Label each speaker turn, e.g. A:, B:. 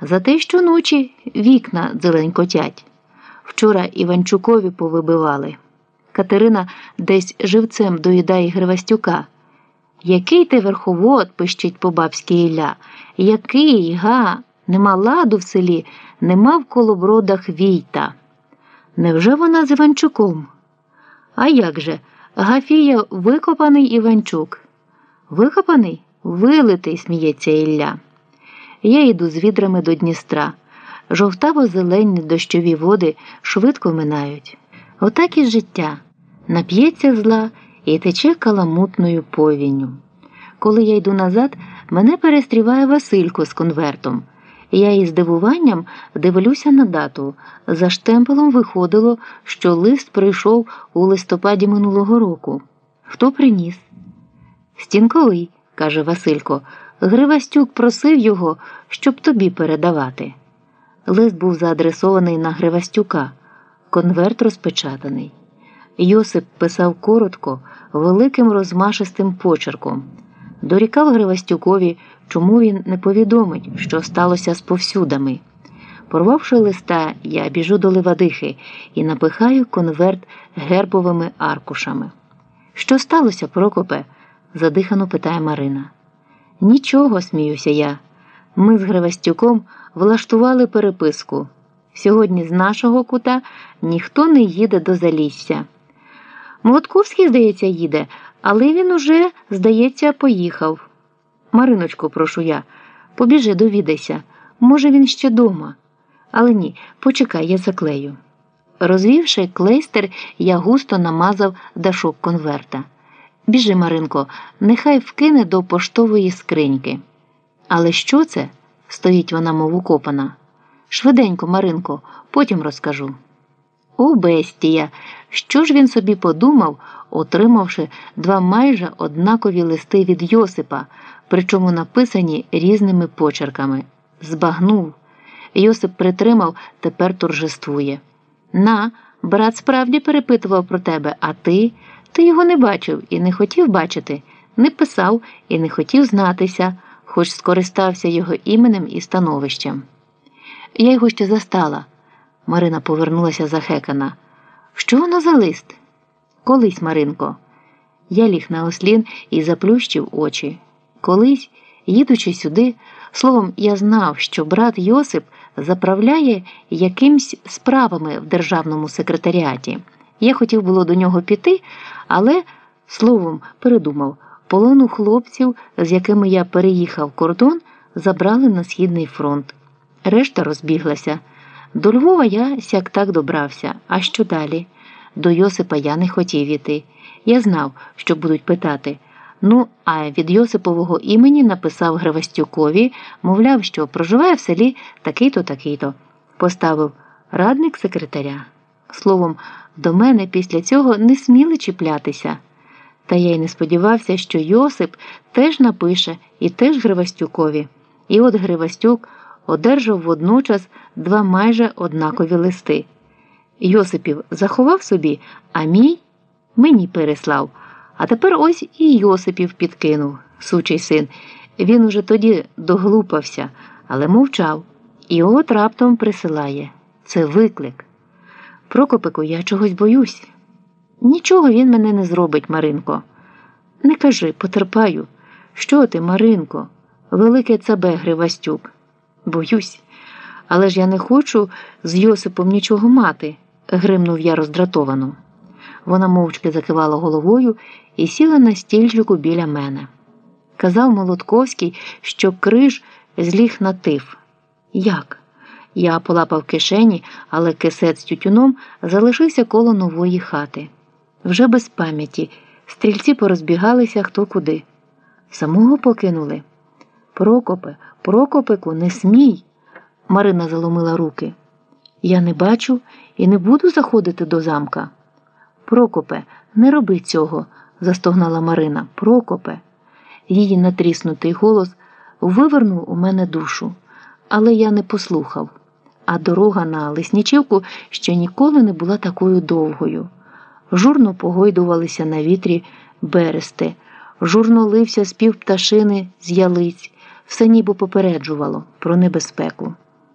A: За те, що ночі вікна зеленькотять. Вчора Іванчукові повибивали. Катерина десь живцем доїдає Гривастюка. Який ти верховод, пищить по бабськи Ілля. Який, га? Нема ладу в селі, нема в колобродах війта. Невже вона з Іванчуком? А як же? Гафія викопаний Іванчук. Викопаний? Вилитий, сміється Ілля. Я йду з відрами до Дністра. Жовтаво-зелені дощові води швидко минають. Отак і життя нап'ється зла і тече каламутною повінню. Коли я йду назад, мене перестріває Василько з конвертом. Я із здивуванням дивлюся на дату. За штемпелом виходило, що лист прийшов у листопаді минулого року. Хто приніс? Стінковий, каже Василько. Гривастюк просив його, щоб тобі передавати. Лист був заадресований на Гривастюка, конверт розпечатаний. Йосип писав коротко, великим розмашистим почерком. Дорікав Гривастюкові, чому він не повідомить, що сталося з повсюдами. Порвавши листа, я біжу до Левадихи і напихаю конверт гербовими аркушами. Що сталося, Прокопе? задихано питає Марина. Нічого, сміюся я. Ми з Гривастюком влаштували переписку. Сьогодні з нашого кута ніхто не їде до Залісся. Молотковський, здається, їде, але він уже, здається, поїхав. Мариночку, прошу я, побіжи, довідайся. Може, він ще дома. Але ні, почекай, я заклею. Розвівши клейстер, я густо намазав дашок конверта. Біжи, Маринко, нехай вкине до поштової скриньки. Але що це? стоїть вона, мов укопана. Швиденько, Маринко, потім розкажу. О, бестія! Що ж він собі подумав, отримавши два майже однакові листи від Йосипа, причому написані різними почерками. Збагнув. Йосип притримав, тепер торжествує. На, брат справді перепитував про тебе, а ти? Ти його не бачив і не хотів бачити, не писав і не хотів знатися, хоч скористався його іменем і становищем. Я його ще застала. Марина повернулася захекана. Що воно за лист? Колись, Маринко. Я ліг на ослін і заплющив очі. Колись, їдучи сюди, словом, я знав, що брат Йосип заправляє якимсь справами в державному секретаріаті. Я хотів було до нього піти, але, словом, передумав, полону хлопців, з якими я переїхав кордон, забрали на Східний фронт. Решта розбіглася. До Львова я сяк так добрався. А що далі? До Йосипа я не хотів іти. Я знав, що будуть питати. Ну, а від Йосипового імені написав Гривастюкові, мовляв, що проживає в селі такий-то, такий-то. Поставив радник секретаря. Словом, до мене після цього не сміли чіплятися. Та я й не сподівався, що Йосип теж напише і теж Гривастюкові. І от Гривастюк одержав водночас два майже однакові листи. Йосипів заховав собі, а мій мені переслав. А тепер ось і Йосипів підкинув, сучий син. Він уже тоді доглупався, але мовчав. І от раптом присилає це виклик. Прокопику, я чогось боюсь. Нічого він мене не зробить, Маринко. Не кажи, потерпаю. Що ти, Маринко, велике цабе Гривастюк. Боюсь, але ж я не хочу з Йосипом нічого мати, гримнув я роздратовано. Вона мовчки закивала головою і сіла на стільчику біля мене. Казав Молотковський, що криж зліг на тиф. Як? Я полапав кишені, але кисет з тютюном залишився коло нової хати. Вже без пам'яті. Стрільці порозбігалися хто куди. Самого покинули. Прокопе, Прокопику, не смій. Марина заломила руки. Я не бачу і не буду заходити до замка. Прокопе, не роби цього, застогнала Марина. Прокопе. Її натріснутий голос вивернув у мене душу, але я не послухав. А дорога на Леснічівку ще ніколи не була такою довгою. Журно погойдувалися на вітрі берести, журно лився спів пташини з ялиць, все ніби попереджувало про небезпеку.